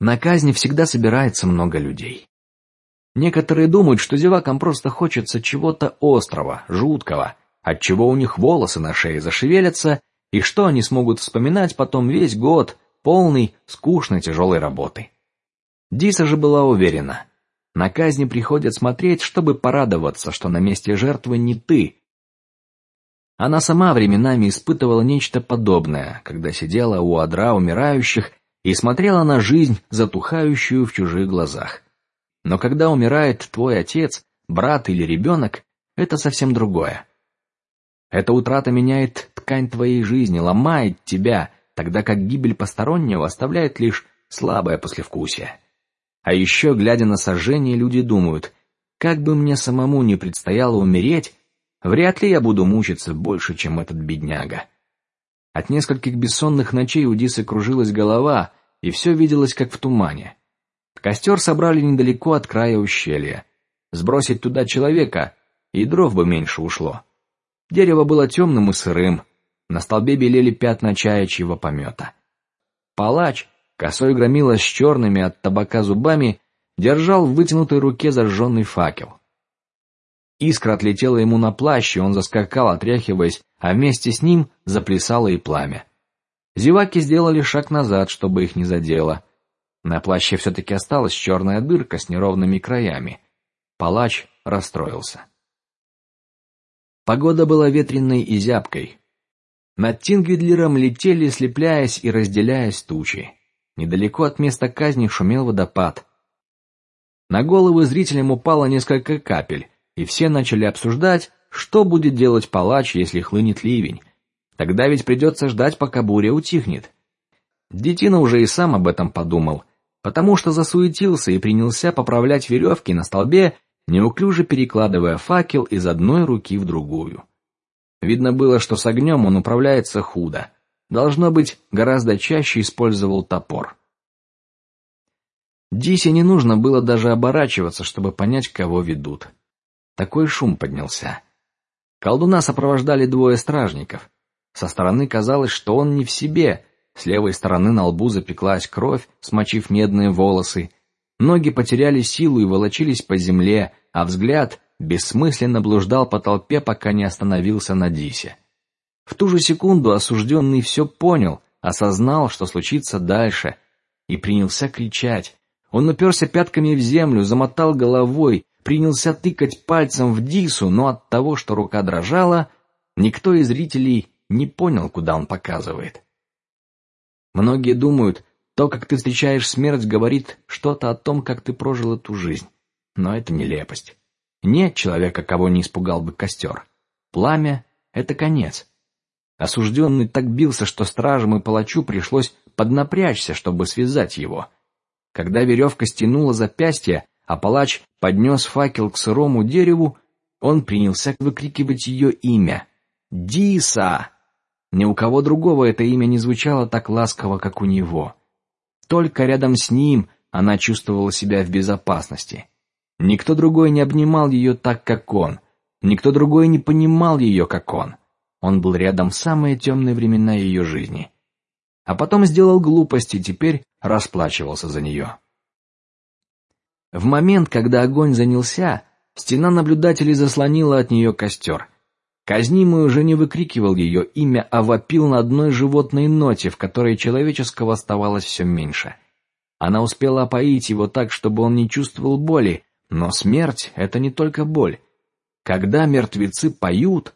На казни всегда собирается много людей. Некоторые думают, что зевакам просто хочется чего-то острого, жуткого, от чего у них волосы на шее зашевелятся, и что они смогут вспоминать потом весь год, полный скучной тяжелой работы. Диса же была уверена, на казни приходят смотреть, чтобы порадоваться, что на месте жертвы не ты. Она сама временами испытывала нечто подобное, когда сидела у одра умирающих и смотрела на жизнь, затухающую в чужих глазах. Но когда умирает твой отец, брат или ребенок, это совсем другое. Эта утрата меняет ткань твоей жизни, ломает тебя, тогда как гибель постороннего оставляет лишь слабое послевкусие. А еще, глядя на сожжение, люди думают: как бы мне самому не предстояло умереть, вряд ли я буду мучиться больше, чем этот бедняга. От нескольких бессонных ночей у Дисы кружилась голова, и все виделось как в тумане. Костер собрали недалеко от края ущелья. Сбросить туда человека, и дров бы меньше ушло. Дерево было темным и сырым. На столбе белели пятна чаячьего помета. Палач, Косой громила с черными от табака зубами держал в вытянутой руке зажженный факел. Искра отлетела ему на плащ, и он заскакал, отряхиваясь, а вместе с ним заплясало и пламя. Зеваки сделали шаг назад, чтобы их не задело. На плаще все-таки осталась черная дырка с неровными краями. Палач расстроился. Погода была ветреной и зябкой. Над Тингвидлером летели, слепляясь и разделяясь тучи. Недалеко от места казни шумел водопад. На головы зрителям упало несколько капель, и все начали обсуждать, что будет делать палач, если хлынет ливень. Тогда ведь придется ждать, пока буря утихнет. Детина уже и сам об этом подумал, потому что засуетился и принялся поправлять веревки на столбе, неуклюже перекладывая факел из одной руки в другую. Видно было, что с огнем он управляется худо. Должно быть, гораздо чаще использовал топор. Дисе не нужно было даже оборачиваться, чтобы понять, кого ведут. Такой шум поднялся. Колдуна сопровождали двое стражников. Со стороны казалось, что он не в себе. С левой стороны на лбу запеклась кровь, смочив медные волосы. Ноги потеряли силу и волочились по земле, а взгляд бессмысленно блуждал по толпе, пока не остановился на Дисе. В ту же секунду осужденный все понял, осознал, что случится дальше, и принялся кричать. Он уперся пятками в землю, замотал головой, принялся тыкать пальцем в Дису, но от того, что рука дрожала, никто из зрителей не понял, куда он показывает. Многие думают, то, как ты встречаешь смерть, говорит что-то о том, как ты прожил эту жизнь, но это нелепость. Нет человека, кого не испугал бы костер. Пламя — это конец. Осужденный так бился, что стражам и палачу пришлось поднапрячься, чтобы связать его. Когда веревка стянула запястье, а палач поднес факел к сырому дереву, он принялся выкрикивать ее имя: Диса. Ни у кого другого это имя не звучало так ласково, как у него. Только рядом с ним она чувствовала себя в безопасности. Никто другой не обнимал ее так, как он. Никто другой не понимал ее, как он. Он был рядом в самые темные времена ее жизни, а потом сделал глупость и теперь расплачивался за нее. В момент, когда огонь занялся, стена наблюдателей заслонила от нее костер. Казнимый уже не выкрикивал ее имя, а вопил на одной животной ноте, в которой человеческого оставалось все меньше. Она успела опоить его так, чтобы он не чувствовал боли, но смерть — это не только боль. Когда мертвецы поют,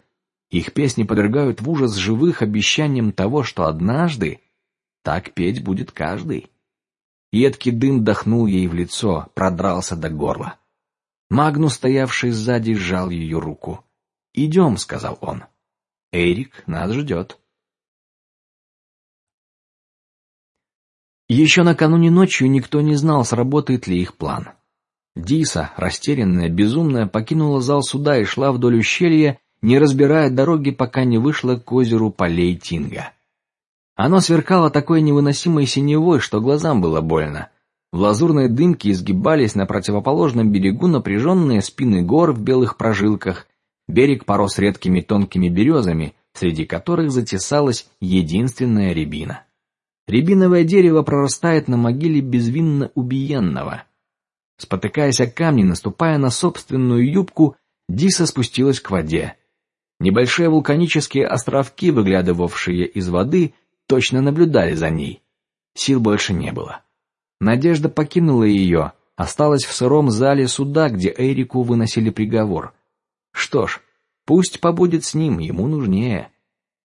их песни подвергают в ужас живых обещанием того, что однажды так петь будет каждый. Едкий дым дохнул ей в лицо, продрался до горла. Магнус, стоявший сзади, сжал ее руку. Идем, сказал он. Эрик нас ждет. Еще накануне ночью никто не знал, сработает ли их план. Диса, растерянная, безумная, покинула зал суда и шла вдоль ущелья, не разбирая дороги, пока не вышла к озеру полей Тинга. Оно сверкало такой невыносимой синевой, что глазам было больно. В лазурной дымке изгибались на противоположном берегу напряженные спины гор в белых прожилках. Берег порос редкими тонкими березами, среди которых затесалась единственная рябина. Рябиновое дерево прорастает на могиле безвинно убиенного. Спотыкаясь о камни, наступая на собственную юбку, Диса спустилась к воде. Небольшие вулканические островки, выглядывавшие из воды, точно наблюдали за ней. Сил больше не было. Надежда покинула ее, осталась в сыром зале суда, где Эрику выносили приговор. Что ж, пусть побудет с ним, ему нужнее.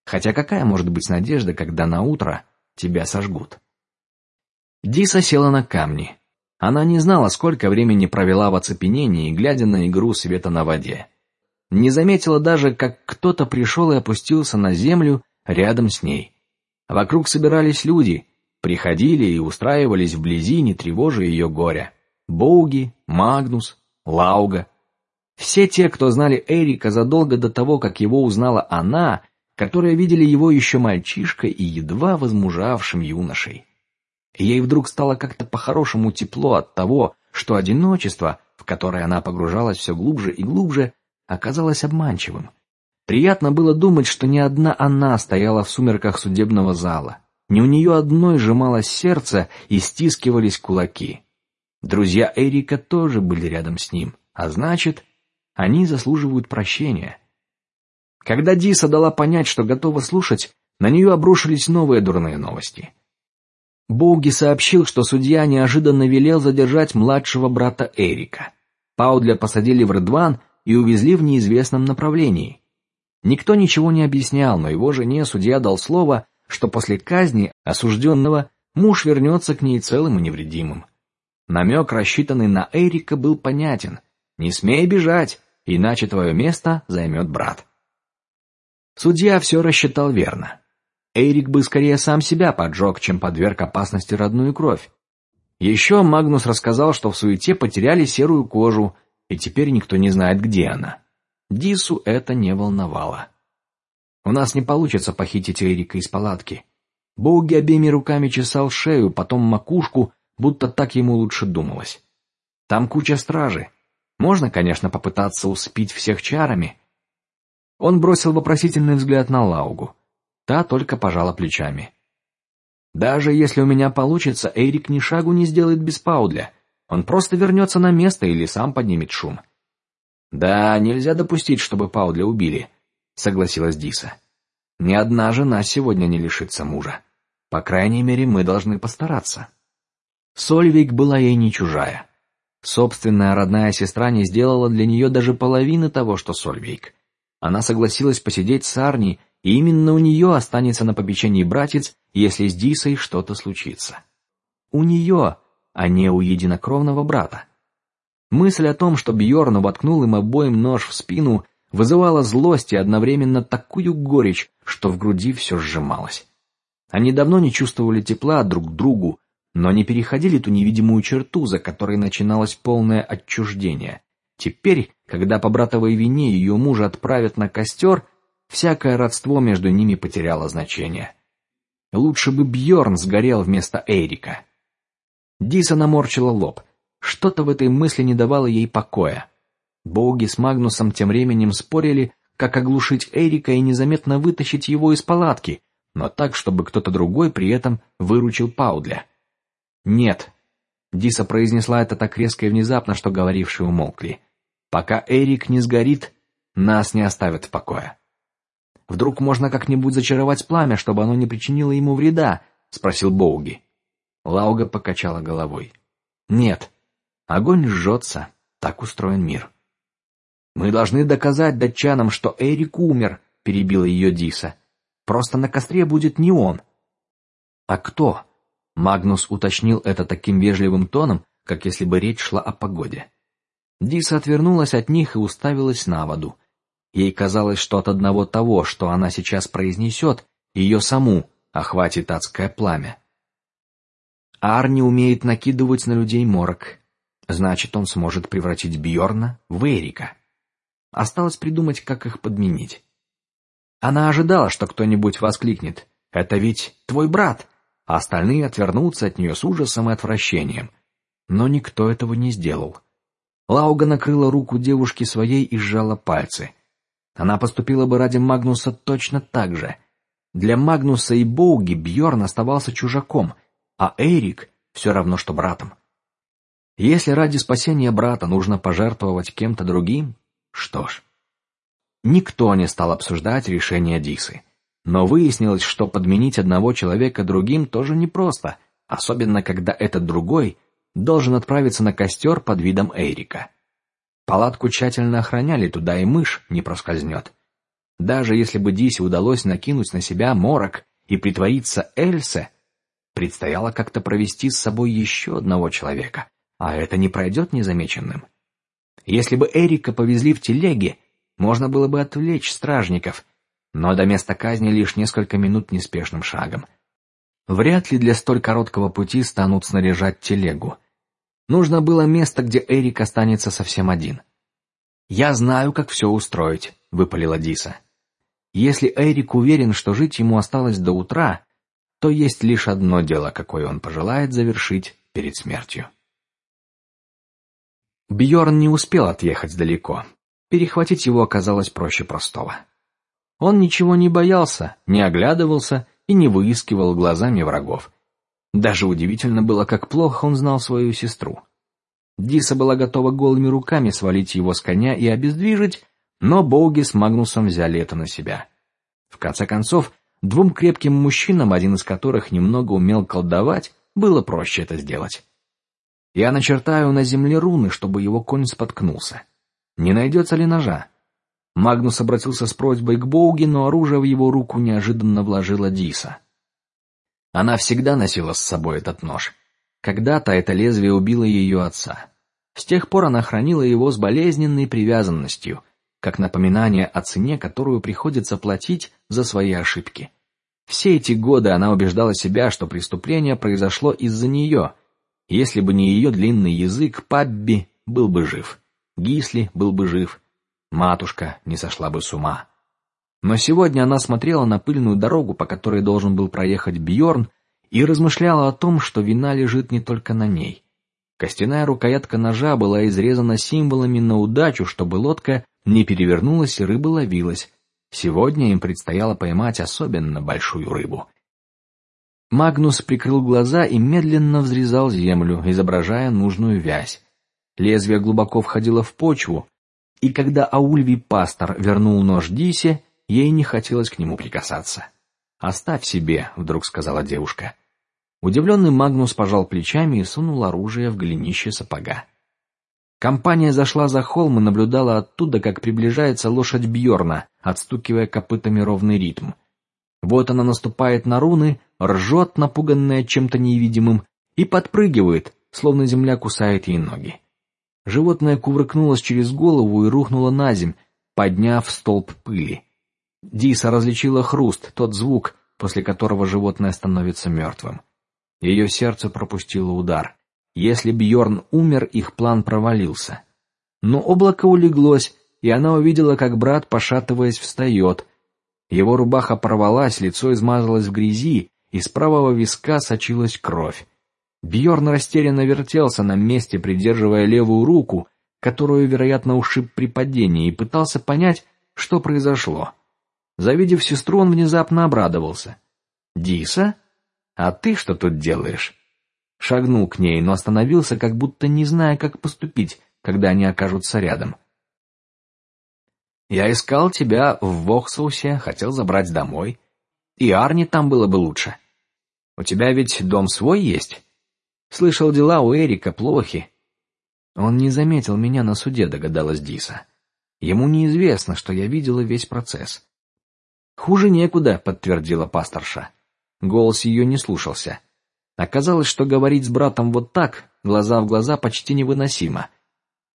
Хотя какая может быть надежда, когда на утро тебя сожгут? Диса села на камни. Она не знала, сколько времени провела в оцепенении, глядя на игру света на воде. Не заметила даже, как кто-то пришел и опустился на землю рядом с ней. Вокруг собирались люди, приходили и устраивались вблизи, не тревожа ее горя. Боуги, Магнус, Лауга. Все те, кто знали Эрика задолго до того, как его узнала она, которые видели его еще мальчишкой и едва возмужавшим юношей. Ей вдруг стало как-то по-хорошему тепло от того, что одиночество, в которое она погружалась все глубже и глубже, оказалось обманчивым. Приятно было думать, что не одна она стояла в сумерках судебного зала, не у нее одной сжималось сердце и стискивались кулаки. Друзья Эрика тоже были рядом с ним, а значит, они заслуживают прощения. Когда Диса дала понять, что готова слушать, на нее обрушились новые дурные новости. Боуги сообщил, что судья неожиданно велел задержать младшего брата Эрика. Паудля посадили в Редван и увезли в неизвестном направлении. Никто ничего не объяснял, но его жене судья дал слово, что после казни осужденного муж вернется к ней целым и невредимым. Намек, рассчитанный на Эрика, был понятен: не смей бежать, иначе твое место займет брат. Судья все рассчитал верно. Эрик бы скорее сам себя поджег, чем подверг опасности родную кровь. Еще Магнус рассказал, что в суете потеряли серую кожу и теперь никто не знает, где она. Дису это не волновало. У нас не получится похитить Эрика из палатки. Боуги обеими руками чесал шею, потом макушку, будто так ему лучше думалось. Там куча стражи. Можно, конечно, попытаться успеть всех чарами. Он бросил вопросительный взгляд на Лаугу. Та только пожала плечами. Даже если у меня получится, Эрик ни шагу не сделает без Паудля. Он просто вернется на место или сам поднимет шум. Да, нельзя допустить, чтобы Паудля убили, согласилась Диса. Ни одна жена сегодня не лишится мужа. По крайней мере, мы должны постараться. Сольвик была ей не чужая. Собственная родная сестра не сделала для нее даже половины того, что Сольвейк. Она согласилась посидеть с Арни, и именно у нее останется на попечении братец, если с Дисой что-то случится. У нее, а не у единокровного брата. Мысль о том, что Бьорн воткнул им обоим нож в спину, вызывала злость и одновременно такую горечь, что в груди все сжималось. Они давно не чувствовали тепла друг к другу, но не переходили ту невидимую черту, за которой начиналось полное отчуждение. Теперь, когда по братовой вине ее мужа отправят на костер, всякое родство между ними потеряло значение. Лучше бы Бьорн сгорел вместо Эрика. Диса наморщила лоб. Что-то в этой мысли не давало ей покоя. Боги с Магнусом тем временем спорили, как оглушить Эрика и незаметно вытащить его из палатки, но так, чтобы кто-то другой при этом выручил Паудля. Нет, Диса произнесла это так резко и внезапно, что говорившие умолкли. Пока Эрик не сгорит, нас не оставят в покое. Вдруг можно как-нибудь зачаровать пламя, чтобы оно не причинило ему вреда? – спросил Боуги. Лауга покачала головой. Нет, огонь жжется, так устроен мир. Мы должны доказать датчанам, что Эрик умер, перебила ее Диса. Просто на костре будет не он. А кто? Магнус уточнил это таким вежливым тоном, как если бы речь шла о погоде. Диса отвернулась от них и уставилась на воду. Ей казалось, что от одного того, что она сейчас произнесет, ее саму охватит адское пламя. Арни умеет накидывать на людей морок. Значит, он сможет превратить Бьорна в Эрика. Осталось придумать, как их подменить. Она ожидала, что кто-нибудь воскликнет: "Это ведь твой брат!" а остальные отвернутся от нее с ужасом и отвращением. Но никто этого не сделал. Лауга накрыла руку девушки своей и сжала пальцы. Она поступила бы ради Магнуса точно так же. Для Магнуса и Боуги Бьорн оставался чужаком, а Эрик все равно что братом. Если ради спасения брата нужно пожертвовать кем-то другим, что ж. Никто не стал обсуждать решение Дисы, но выяснилось, что подменить одного человека другим тоже непросто, особенно когда этот другой должен отправиться на костер под видом Эрика. Палатку тщательно охраняли, туда и мышь не проскользнет. Даже если бы Дисе удалось накинуть на себя морок и притвориться Эльсе, предстояло как-то провести с собой еще одного человека, а это не пройдет незамеченным. Если бы Эрика повезли в телеге, можно было бы отвлечь стражников, но до места казни лишь несколько минут неспешным шагом. Вряд ли для столь короткого пути станут снаряжать телегу. Нужно было место, где Эрик останется совсем один. Я знаю, как все устроить, выпалила Диса. Если Эрик уверен, что жить ему осталось до утра, то есть лишь одно дело, какое он пожелает завершить перед смертью. Бьорн не успел отъехать далеко. Перехватить его оказалось проще простого. Он ничего не боялся, не оглядывался и не выискивал глазами врагов. Даже удивительно было, как плохо он знал свою сестру. Диса была готова голыми руками свалить его с коня и обездвижить, но Боуги с Магнусом взяли это на себя. В конце концов, двум крепким мужчинам, один из которых немного умел колдовать, было проще это сделать. Я начертаю на земле руны, чтобы его конь споткнулся. Не найдется ли ножа? Магнус обратился с просьбой к Боуги, но оружие в его руку неожиданно вложила Диса. Она всегда носила с собой этот нож. Когда-то это лезвие убило ее отца. С тех пор она хранила его с болезненной привязанностью, как напоминание о цене, которую приходится платить за свои ошибки. Все эти годы она убеждала себя, что преступление произошло из-за нее. Если бы не ее длинный язык, Пабби был бы жив, Гисли был бы жив, матушка не сошла бы с ума. Но сегодня она смотрела на пыльную дорогу, по которой должен был проехать Бьорн, и размышляла о том, что вина лежит не только на ней. Костяная рукоятка ножа была изрезана символами на удачу, чтобы лодка не перевернулась и рыба ловилась. Сегодня им предстояло поймать особенно большую рыбу. Магнус прикрыл глаза и медленно взрезал землю, изображая нужную вязь. Лезвие глубоко входило в почву, и когда Аульвий пастор вернул нож Дисе, Ей не хотелось к нему прикасаться. Оставь себе, вдруг сказала девушка. Удивленный Магнус пожал плечами и сунул оружие в голенище сапога. Компания зашла за холм и наблюдала оттуда, как приближается лошадь Бьорна, отстукивая копытами ровный ритм. Вот она наступает на руны, ржет, напуганная чем-то невидимым, и подпрыгивает, словно земля кусает ей ноги. Животное кувыркнулось через голову и рухнуло на земь, подняв столб пыли. Диса различила хруст, тот звук, после которого животное становится мертвым. Ее сердце пропустило удар. Если Бьорн умер, их план провалился. Но облако улеглось, и она увидела, как брат, пошатываясь, встает. Его рубаха порвалась, лицо измазалось в грязи, из правого виска сочилась кровь. Бьорн растерянно вертелся на месте, придерживая левую руку, которую, вероятно, ушиб при падении, и пытался понять, что произошло. Завидев сестру, он внезапно обрадовался. Диса, а ты что тут делаешь? Шагнул к ней, но остановился, как будто не зная, как поступить, когда они окажутся рядом. Я искал тебя в Воксаусе, хотел забрать домой. И Арни там было бы лучше. У тебя ведь дом свой есть? Слышал, дела у Эрика плохи. Он не заметил меня на суде, догадалась Диса. Ему неизвестно, что я видела весь процесс. Хуже некуда, подтвердила пасторша. Голос ее не слушался. Оказалось, что говорить с братом вот так, глаза в глаза, почти невыносимо.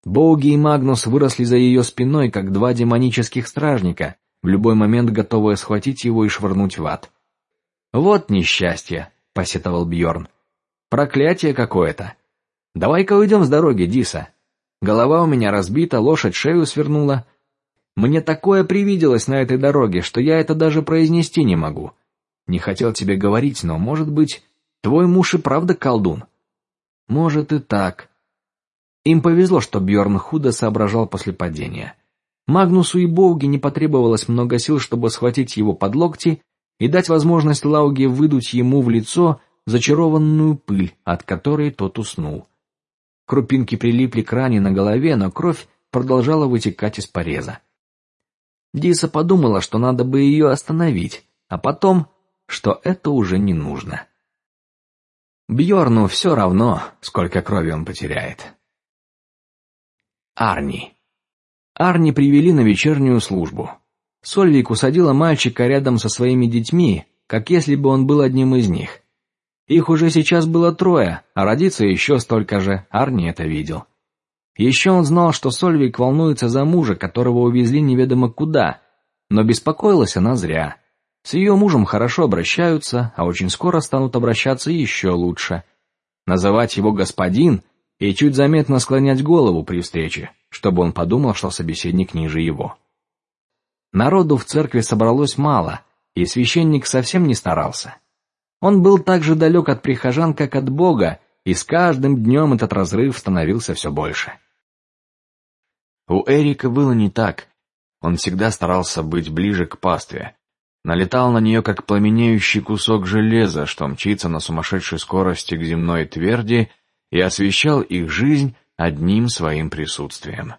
Боуги и Магнус выросли за ее спиной, как два демонических стражника, в любой момент готовые схватить его и швырнуть в ад. Вот несчастье, посетовал Бьорн. Проклятие какое-то. Давай-ка уйдем с дороги, Диса. Голова у меня разбита, лошадь шею свернула. Мне такое привиделось на этой дороге, что я это даже произнести не могу. Не хотел тебе говорить, но может быть, твой муж и правда колдун. Может и так. Им повезло, что Бьорн худо соображал после падения. Магнусу и Боуги не потребовалось много сил, чтобы схватить его под локти и дать возможность Лауге выдуть ему в лицо зачарованную пыль, от которой тот уснул. Крупинки прилипли к ране на голове, но кровь продолжала вытекать из пореза. Диса подумала, что надо бы ее остановить, а потом, что это уже не нужно. Бьорну все равно, сколько крови он потеряет. Арни. Арни привели на вечернюю службу. Сольвик усадила мальчика рядом со своими детьми, как если бы он был одним из них. Их уже сейчас было трое, а родиться еще столько же. Арни это видел. Еще он знал, что Сольвик волнуется за мужа, которого увезли неведомо куда, но беспокоилась она зря. С ее мужем хорошо обращаются, а очень скоро станут обращаться еще лучше. Называть его господин и чуть заметно склонять голову при встрече, чтобы он подумал, что собеседник ниже его. Народу в церкви собралось мало, и священник совсем не старался. Он был так же далек от прихожан, как от Бога, и с каждым днем этот разрыв становился все больше. У Эрика было не так. Он всегда старался быть ближе к пастве, налетал на нее как пламенеющий кусок железа, что мчится на сумасшедшей скорости к земной тверди, и освещал их жизнь одним своим присутствием.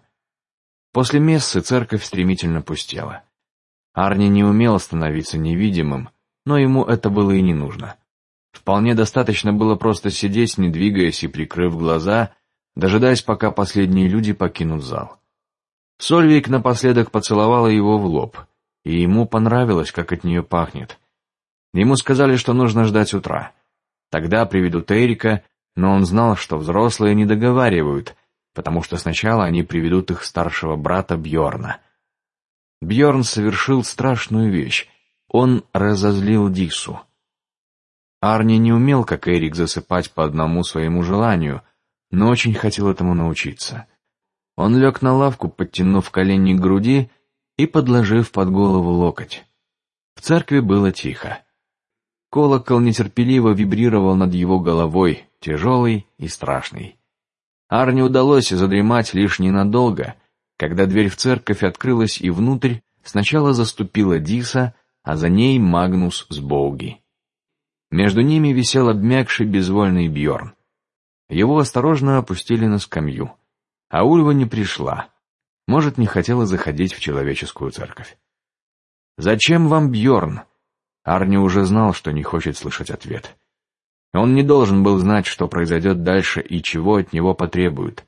После мессы церковь стремительно пустела. Арни не умел становиться невидимым, но ему это было и не нужно. Вполне достаточно было просто сидеть, не двигаясь и прикрыв глаза, дожидаясь, пока последние люди покинут зал. Сольвик напоследок поцеловала его в лоб, и ему понравилось, как от нее пахнет. Ему сказали, что нужно ждать утра. Тогда приведут Эрика, но он знал, что взрослые не договаривают, потому что сначала они приведут их старшего брата Бьорна. Бьорн совершил страшную вещь. Он разозлил Дису. Арни не умел, как Эрик, засыпать по одному своему желанию, но очень хотел этому научиться. Он лег на лавку, подтянув колени к груди и подложив под голову локоть. В церкви было тихо. Колокол нетерпеливо вибрировал над его головой, тяжелый и страшный. Арне удалось задремать лишь ненадолго, когда дверь в церковь открылась и внутрь сначала заступила Диса, а за ней Магнус с Боуги. Между ними висел обмякший безвольный Бьорн. Его осторожно опустили на скамью, а Ульва не пришла. Может, не хотела заходить в человеческую церковь. Зачем вам Бьорн? Арни уже знал, что не хочет слышать ответ. Он не должен был знать, что произойдет дальше и чего от него потребуют.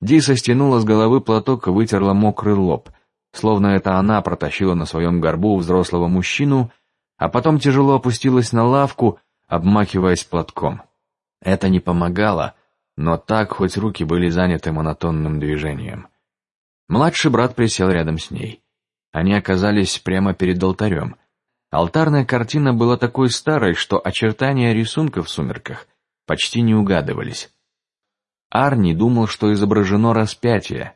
Диса стянула с головы платок и вытерла мокрый лоб, словно это она протащила на своем горбу взрослого мужчину, а потом тяжело опустилась на лавку, обмахиваясь платком. Это не помогало, но так хоть руки были заняты монотонным движением. Младший брат присел рядом с ней. Они оказались прямо перед алтарем. Алтарная картина была такой старой, что очертания рисунка в сумерках почти не угадывались. Арни думал, что изображено распятие: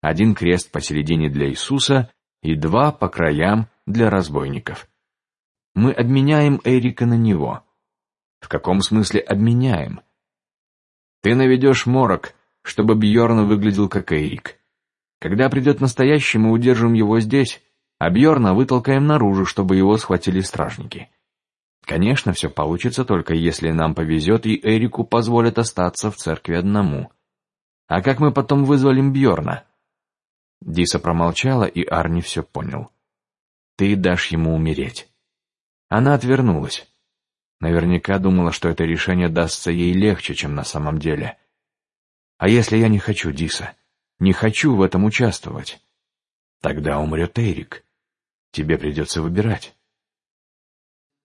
один крест посередине для Иисуса и два по краям для разбойников. Мы обменяем Эрика на него. В каком смысле обменяем? Ты наведешь морок, чтобы Бьорн выглядел как Эрик. Когда придет настоящий, мы удержим его здесь, а Бьорна вытолкаем наружу, чтобы его схватили стражники. Конечно, все получится только если нам повезет и Эрику позволят остаться в церкви одному. А как мы потом вызволим Бьорна? Диса промолчала, и Арни все понял. Ты дашь ему умереть. Она отвернулась. Наверняка думала, что это решение дастся ей легче, чем на самом деле. А если я не хочу, Диса, не хочу в этом участвовать, тогда умрет Эрик. Тебе придется выбирать.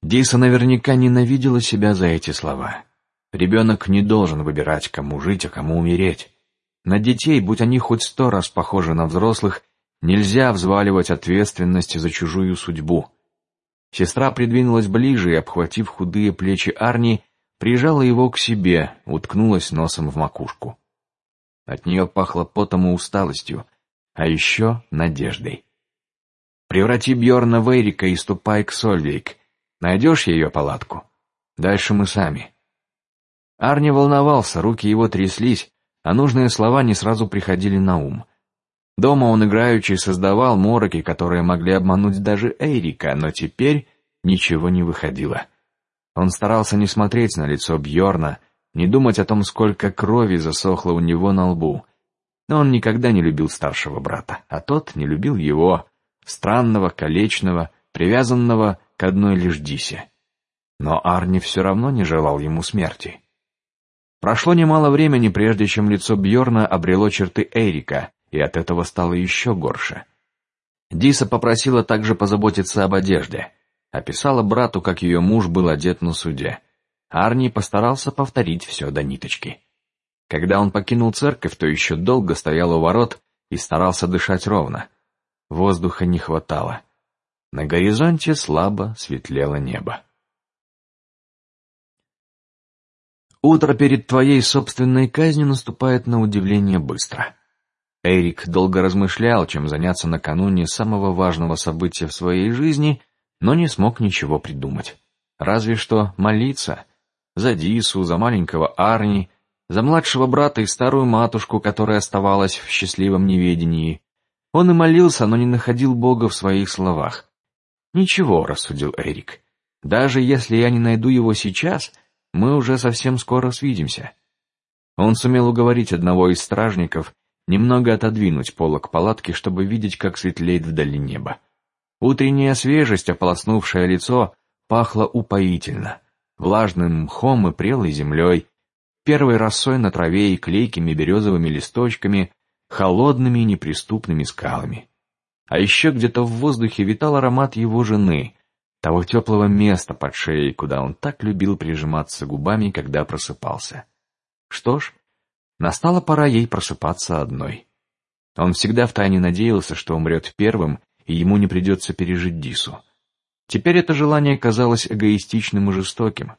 Диса наверняка ненавидела себя за эти слова. Ребенок не должен выбирать, кому жить, а кому умереть. На детей, будь они хоть сто раз похожи на взрослых, нельзя взваливать ответственность за чужую судьбу. Сестра придвинулась ближе и, обхватив худые плечи Арни, прижала его к себе, уткнулась носом в макушку. От нее пахло потом и усталостью, а еще надеждой. Преврати Бьорна в Эрика и ступай к Сольвейк. Найдешь ее палатку. Дальше мы сами. Арни волновался, руки его тряслись, а нужные слова не сразу приходили на ум. Дома он играючи создавал мороки, которые могли обмануть даже Эрика, но теперь ничего не выходило. Он старался не смотреть на лицо Бьорна, не думать о том, сколько крови засохло у него на лбу. Но он никогда не любил старшего брата, а тот не любил его, странного, колечного, привязанного к одной лишь Дисе. Но Арни все равно не желал ему смерти. Прошло немало времени, прежде чем лицо Бьорна обрело черты Эрика, и от этого стало еще горше. Диса попросила также позаботиться об одежде описала брату, как ее муж был одет на суде. Арни постарался повторить все до ниточки. Когда он покинул церковь, то еще долго стоял у ворот и старался дышать ровно. Воздуха не хватало. На горизонте слабо светлело небо. Утро перед твоей собственной казнью наступает на удивление быстро. Эрик долго размышлял, чем заняться накануне самого важного события в своей жизни, но не смог ничего придумать. Разве что молиться за Дису, за маленького Арни, за младшего брата и старую матушку, которая оставалась в счастливом неведении. Он и молился, но не находил Бога в своих словах. Ничего, рассудил Эрик. Даже если я не найду его сейчас, мы уже совсем скоро свидимся. Он сумел уговорить одного из стражников немного отодвинуть полок палатки, чтобы видеть, как светлеет вдали небо. Утренняя свежесть, ополоснувшая лицо, пахла упоительно, влажным мхом и прелой землей, первой росой на траве и клейкими березовыми листочками, холодными и неприступными скалами. А еще где-то в воздухе витал аромат его жены, того теплого места под шеей, куда он так любил прижиматься губами, когда просыпался. Что ж, настала пора ей просыпаться одной. Он всегда втайне надеялся, что умрет первым и ему не придется пережить Дису. Теперь это желание казалось эгоистичным и жестоким.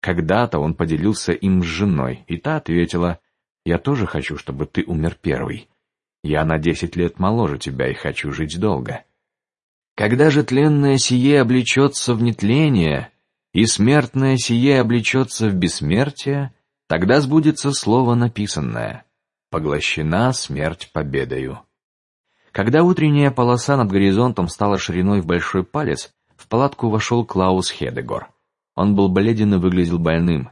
Когда-то он поделился им с женой, и та ответила: "Я тоже хочу, чтобы ты умер первый. Я на десять лет моложе тебя и хочу жить долго. Когда же тленное сие облечется в нетление, и смертное сие облечется в бессмертие, тогда сбудется слово написанное: поглощена смерть победою". Когда утренняя полоса над горизонтом стала шириной в большой палец, в палатку вошел Клаус Хедегор. Он был бледен и выглядел больным.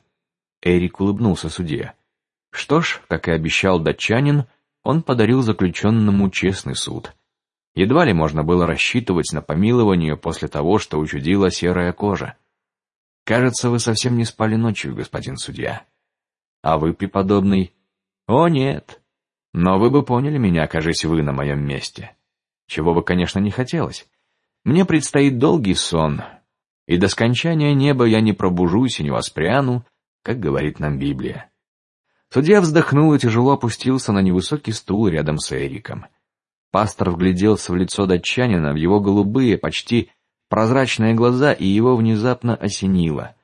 Эрик улыбнулся судье. Что ж, как и обещал датчанин, он подарил заключенному честный суд. Едва ли можно было рассчитывать на помилование после того, что учудила серая кожа. Кажется, вы совсем не спали ночью, господин судья. А вы, преподобный? О нет, но вы бы поняли меня, окажись вы на моем месте. Чего бы, конечно, не хотелось. Мне предстоит долгий сон, и до скончания неба я не пробужусь и не воспряну, как говорит нам Библия. Судья вздохнул и тяжело опустился на невысокий стул рядом с Эриком. Пастор вгляделся в лицо датчанина, в его голубые, почти прозрачные глаза, и его внезапно осенило.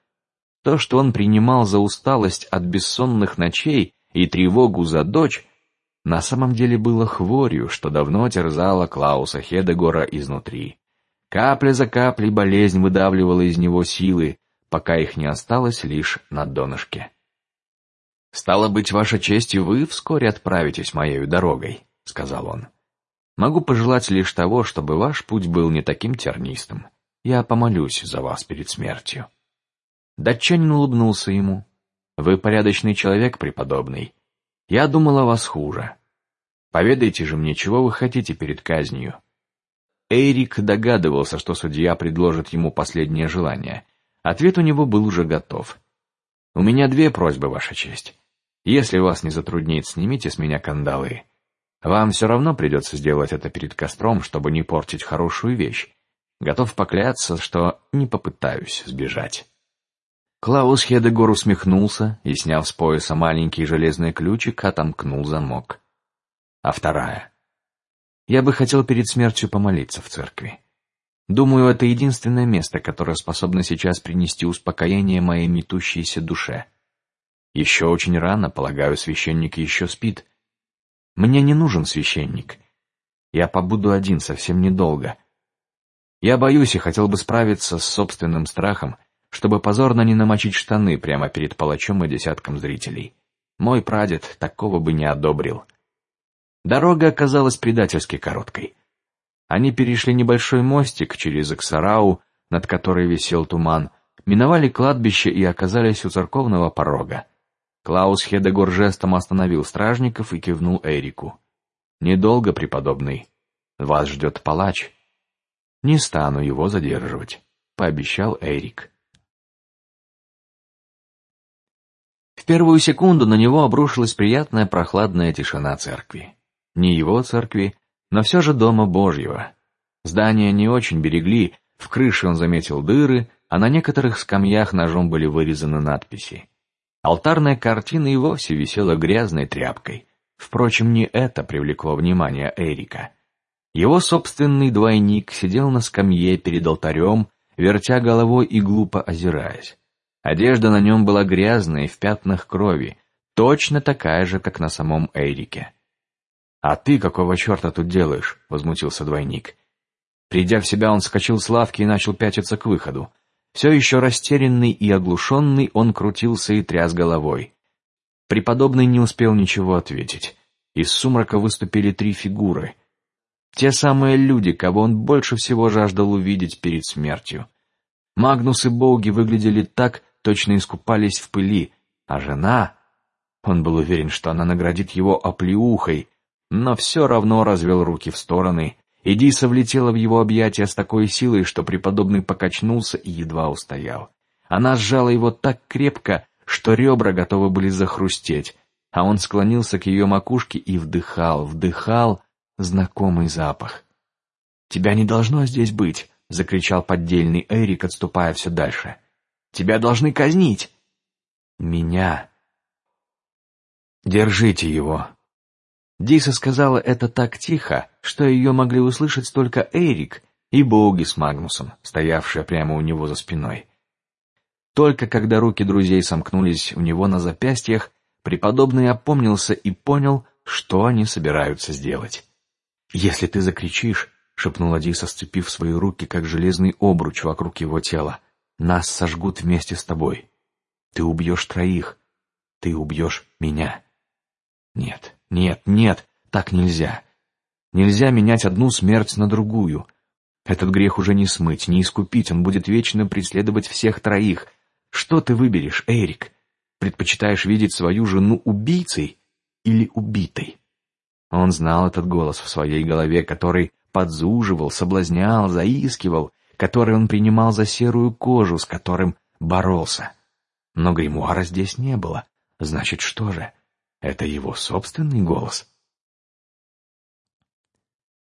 То, что он принимал за усталость от бессонных ночей и тревогу за дочь, на самом деле было хворью, что давно терзала Клауса Хедегора изнутри. Капля за каплей болезнь выдавливала из него силы, пока их не осталось лишь на донышке. Стало быть, ваша честь, вы вскоре отправитесь моей дорогой, сказал он. Могу пожелать лишь того, чтобы ваш путь был не таким тернистым. Я помолюсь за вас перед смертью. Датчанин улыбнулся ему. Вы порядочный человек, преподобный. Я думал о вас хуже. Поведайте же мне, чего вы хотите перед казнью. Эрик догадывался, что судья предложит ему последнее желание. Ответ у него был уже готов. У меня две просьбы, ваша честь. Если вас не затруднит, снимите с меня кандалы. Вам все равно придется сделать это перед костром, чтобы не портить хорошую вещь. Готов поклясться, что не попытаюсь сбежать. Клаус Хедегор усмехнулся и, сняв с пояса маленький железный ключик, отомкнул замок. А вторая. Я бы хотел перед смертью помолиться в церкви. Думаю, это единственное место, которое способно сейчас принести успокоение моей метущейся душе. Еще очень рано, полагаю, священник еще спит. Мне не нужен священник. Я побуду один совсем недолго. Я боюсь и хотел бы справиться с собственным страхом чтобы позорно не намочить штаны прямо перед палачом и десятком зрителей. Мой прадед такого бы не одобрил. Дорога оказалась предательски короткой. Они перешли небольшой мостик через Эксарау, над которой висел туман, миновали кладбище и оказались у церковного порога. Клаус Хедегор жестом остановил стражников и кивнул Эрику. Недолго, преподобный, вас ждет палач. Не стану его задерживать, пообещал Эрик. В первую секунду на него обрушилась приятная прохладная тишина церкви. Не его церкви, но все же дома Божьего. Здания не очень берегли, в крыше он заметил дыры, а на некоторых скамьях ножом были вырезаны надписи. Алтарная картина и вовсе висела грязной тряпкой. Впрочем, не это привлекло внимание Эрика. Его собственный двойник сидел на скамье перед алтарем, вертя головой и глупо озираясь. Одежда на нем была грязная в пятнах крови, точно такая же, как на самом Эрике. А ты какого черта тут делаешь? возмутился двойник. Придя в себя, он вскочил с лавки и начал пятиться к выходу. Все еще растерянный и оглушенный, он крутился и тряс головой. Преподобный не успел ничего ответить. Из сумрака выступили три фигуры. Те самые люди, кого он больше всего жаждал увидеть перед смертью. Магнус и Боуги выглядели так, точно искупались в пыли, а жена, он был уверен, что она наградит его оплеухой, но все равно развел руки в стороны и Диса влетела в его объятия с такой силой, что преподобный покачнулся и едва устоял. Она сжала его так крепко, что ребра готовы были захрустеть, а он склонился к ее макушке и вдыхал, вдыхал знакомый запах. Тебя не должно здесь быть, закричал поддельный Эрик, отступая все дальше. Тебя должны казнить. Меня. Держите его, Диса сказала это так тихо, что ее могли услышать только Эрик и Боги с Магнусом, стоявшие прямо у него за спиной. Только когда руки друзей сомкнулись у него на запястьях, преподобный опомнился и понял, что они собираются сделать. Если ты закричишь, шепнула Диса, сцепив свои руки как железный обруч вокруг его тела, нас сожгут вместе с тобой. Ты убьешь троих, ты убьешь меня. Нет, нет, нет, так нельзя. Нельзя менять одну смерть на другую. Этот грех уже не смыть, не искупить, он будет вечно преследовать всех троих. Что ты выберешь, Эрик? Предпочитаешь видеть свою жену убийцей или убитой? Он знал этот голос в своей голове, который подзуживал, соблазнял, заискивал, который он принимал за серую кожу, с которым боролся. Но гримуара здесь не было. Значит, что же? Это его собственный голос.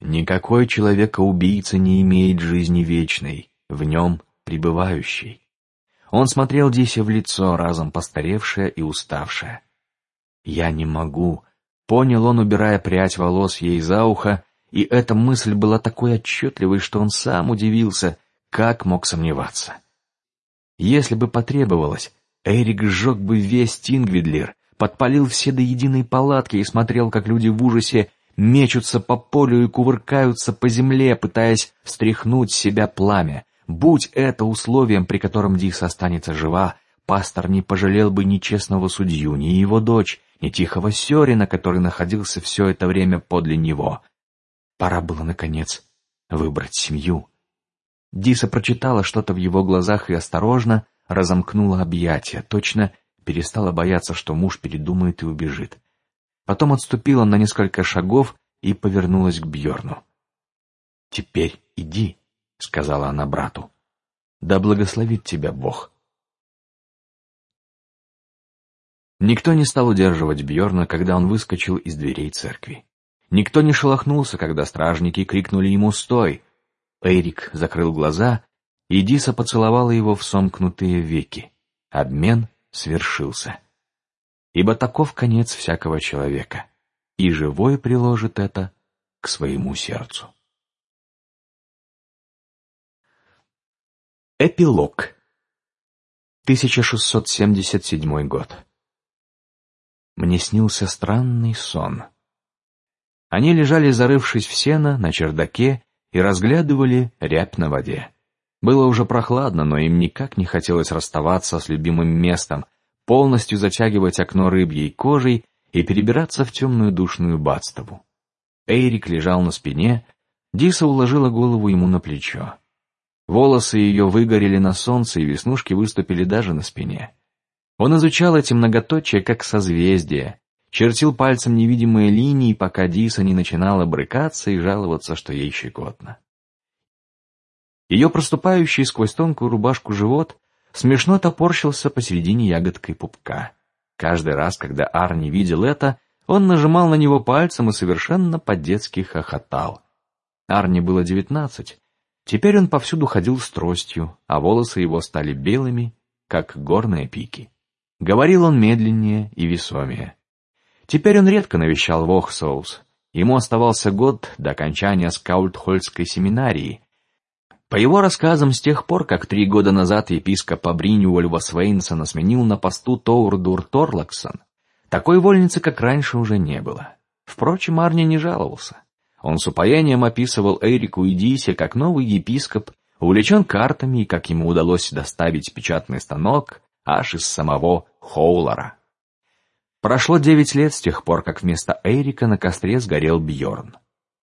Никакой человека-убийца не имеет жизни вечной, в нем пребывающей. Он смотрел Дисе в лицо, разом постаревшее и уставшее. Я не могу, понял он, убирая прядь волос ей за ухо, и эта мысль была такой отчетливой, что он сам удивился, как мог сомневаться. Если бы потребовалось, Эрик сжег бы весь Тингвидлер, подпалил все до единой палатки и смотрел, как люди в ужасе мечутся по полю и кувыркаются по земле, пытаясь встряхнуть с себя пламя. Будь это условием, при котором Дис останется жива, пастор не пожалел бы ни честного судью, ни его дочь, ни тихого Сёрина, который находился все это время подле него. Пора было наконец выбрать семью. Диса прочитала что-то в его глазах и осторожно разомкнула объятия, точно перестала бояться, что муж передумает и убежит. Потом отступила на несколько шагов и повернулась к Бьорну. Теперь иди, сказала она брату. Да благословит тебя Бог. Никто не стал удерживать Бьорна, когда он выскочил из дверей церкви. Никто не шелохнулся, когда стражники крикнули ему стой. Эрик закрыл глаза, и Диса поцеловала его в сомкнутые веки. Обмен свершился. Ибо таков конец всякого человека, и живой приложит это к своему сердцу. Эпилог. 1677 год. Мне снился странный сон. Они лежали, зарывшись в сено на чердаке, и разглядывали рябь на воде. Было уже прохладно, но им никак не хотелось расставаться с любимым местом, полностью затягивать окно рыбьей кожей и перебираться в темную душную бадстову. Эйрик лежал на спине, Диса уложила голову ему на плечо. Волосы ее выгорели на солнце, и веснушки выступили даже на спине. Он изучал эти многоточия как созвездия, чертил пальцем невидимые линии, пока Диса не начинала брыкаться и жаловаться, что ей щекотно. Ее проступающий сквозь тонкую рубашку живот смешно топорщился посередине ягодкой пупка. Каждый раз, когда Арни видел это, он нажимал на него пальцем и совершенно по-детски хохотал. Арни было девятнадцать, Теперь он повсюду ходил с тростью, а волосы его стали белыми, как горные пики. Говорил он медленнее и весомее. Теперь он редко навещал Вохсоус. Ему оставался год до окончания скаультхольской семинарии. По его рассказам, с тех пор, как три года назад епископ Бринюэльва Свейнсона сменил на посту Тоурдур Торлаксон, такой вольницы, как раньше, уже не было. Впрочем, Арни не жаловался. Он с упоением описывал Эрику и Дисе, как новый епископ увлечен картами и как ему удалось доставить печатный станок аж из самого Хоулара. Прошло девять лет с тех пор, как вместо Эрика на костре сгорел Бьорн.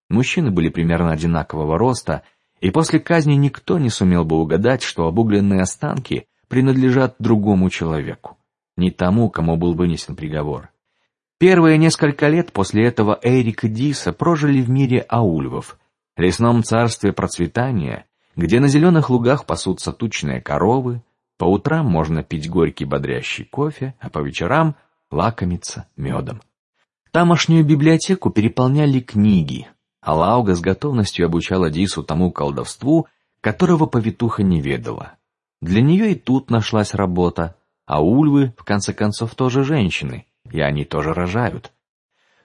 Мужчины были примерно одинакового роста, и после казни никто не сумел бы угадать, что обугленные останки принадлежат другому человеку, не тому, кому был вынесен приговор. Первые несколько лет после этого Эрик и Диса прожили в мире аульвов, лесном царстве процветания, где на зеленых лугах пасутся тучные коровы, по утрам можно пить горький бодрящий кофе, а по вечерам лакомиться медом. Тамошнюю библиотеку переполняли книги, а Лауга с готовностью обучала Дису тому колдовству, которого повитуха не ведала. Для нее и тут нашлась работа, а ульвы в конце концов тоже женщины, и они тоже рожают.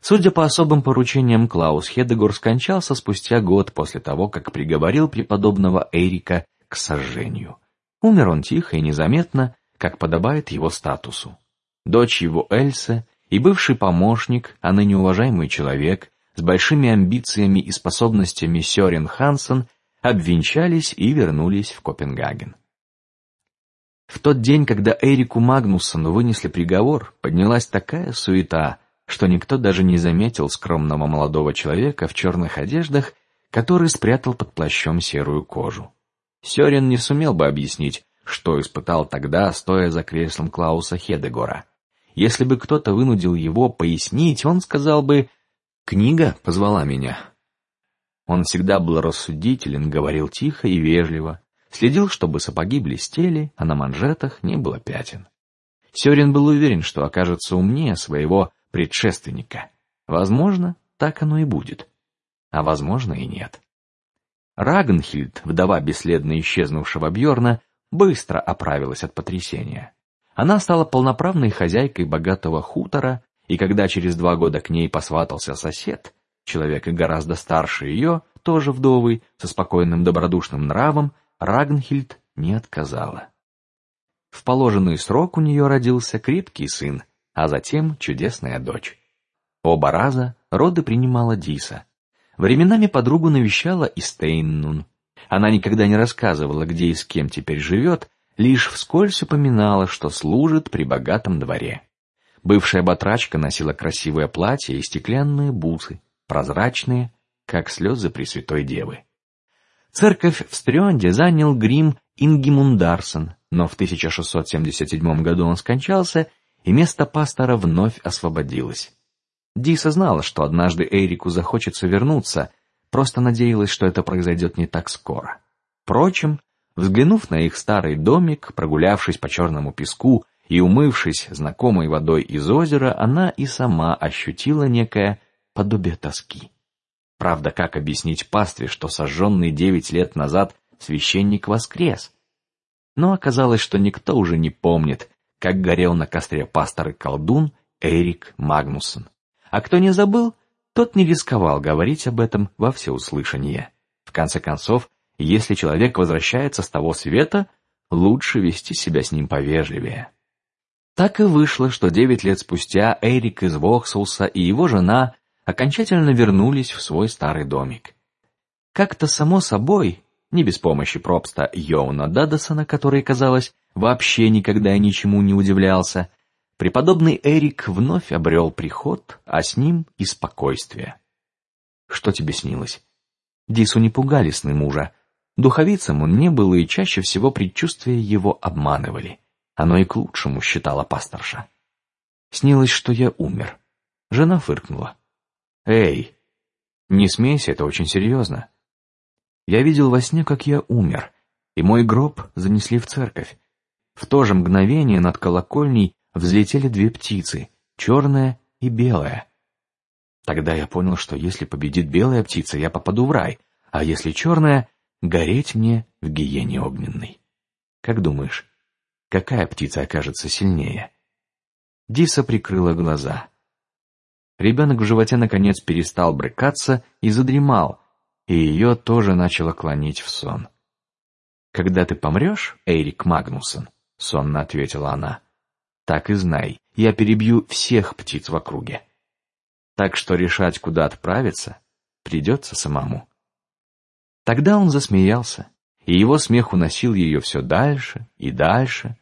Судя по особым поручениям, Клаус Хедегор скончался спустя год после того, как приговорил преподобного Эрика к сожжению. Умер он тихо и незаметно, как подобает его статусу. Дочь его Эльса и бывший помощник, а ныне уважаемый человек с большими амбициями и способностями Сёрен Хансен обвенчались и вернулись в Копенгаген. В тот день, когда Эрику Магнуссону вынесли приговор, поднялась такая суета, что никто даже не заметил скромного молодого человека в черных одеждах, который спрятал под плащом серую кожу. Сёрен не сумел бы объяснить, что испытал тогда, стоя за креслом Клауса Хедегора. Если бы кто-то вынудил его пояснить, он сказал бы: "Книга позвала меня". Он всегда был рассудителен, говорил тихо и вежливо, Следил, чтобы сапоги блестели, а на манжетах не было пятен. Сёрин был уверен, что окажется умнее своего предшественника. Возможно, так оно и будет, а возможно и нет. Рагнхильд, вдова бесследно исчезнувшего Бьорна, быстро оправилась от потрясения. Она стала полноправной хозяйкой богатого хутора, и когда через два года к ней посватался сосед, человек гораздо старше ее, тоже вдовый, со спокойным добродушным нравом, Рагнхильд не отказала. В положенный срок у нее родился крепкий сын, а затем чудесная дочь. Оба раза роды принимала Диса. Временами подругу навещала и Стейннун. Она никогда не рассказывала, где и с кем теперь живет, лишь вскользь упоминала, что служит при богатом дворе. Бывшая батрачка носила красивое платье и стеклянные бусы, прозрачные, как слезы Пресвятой Девы. Церковь в Стрёнде занял грим Ингимундарсон, но в 1677 году он скончался, и место пастора вновь освободилось. Диса знала, что однажды Эрику захочется вернуться, просто надеялась, что это произойдет не так скоро. Впрочем, взглянув на их старый домик, прогулявшись по черному песку и умывшись знакомой водой из озера, она и сама ощутила некое подобие тоски. Правда, как объяснить пастве, что сожженный девять лет назад священник воскрес? Но оказалось, что никто уже не помнит, как горел на костре пастор и колдун Эрик Магнусон. А кто не забыл, тот не рисковал говорить об этом во всеуслышание. В конце концов, если человек возвращается с того света, лучше вести себя с ним повежливее. Так и вышло, что девять лет спустя Эрик из Воксулса и его жена окончательно вернулись в свой старый домик. Как-то само собой, не без помощи пропста Йоуна Дадасона, который, казалось, вообще никогда ничему не удивлялся, преподобный Эрик вновь обрел приход, а с ним и спокойствие. Что тебе снилось? Дису не пугали сны мужа, Духовицам он не был, и чаще всего предчувствия его обманывали. Оно и к лучшему считала пасторша. Снилось, что я умер. Жена фыркнула. Эй, не смейся, это очень серьезно. Я видел во сне, как я умер, и мой гроб занесли в церковь. В то же мгновение над колокольней взлетели две птицы, черная и белая. Тогда я понял, что если победит белая птица, я попаду в рай, а если черная, гореть мне в гиене огненной. Как думаешь, какая птица окажется сильнее? Диса прикрыла глаза. Ребенок в животе наконец перестал брыкаться и задремал, и ее тоже начало клонить в сон. Когда ты помрешь, Эрик Магнусон, сонно ответила она, так и знай, я перебью всех птиц в округе. Так что решать, куда отправиться, придется самому. Тогда он засмеялся, и его смех уносил ее все дальше и дальше,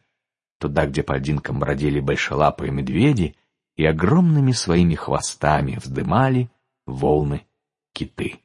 туда, где по льдинкам бродили большелапые медведи и огромными своими хвостами вздымали волны киты.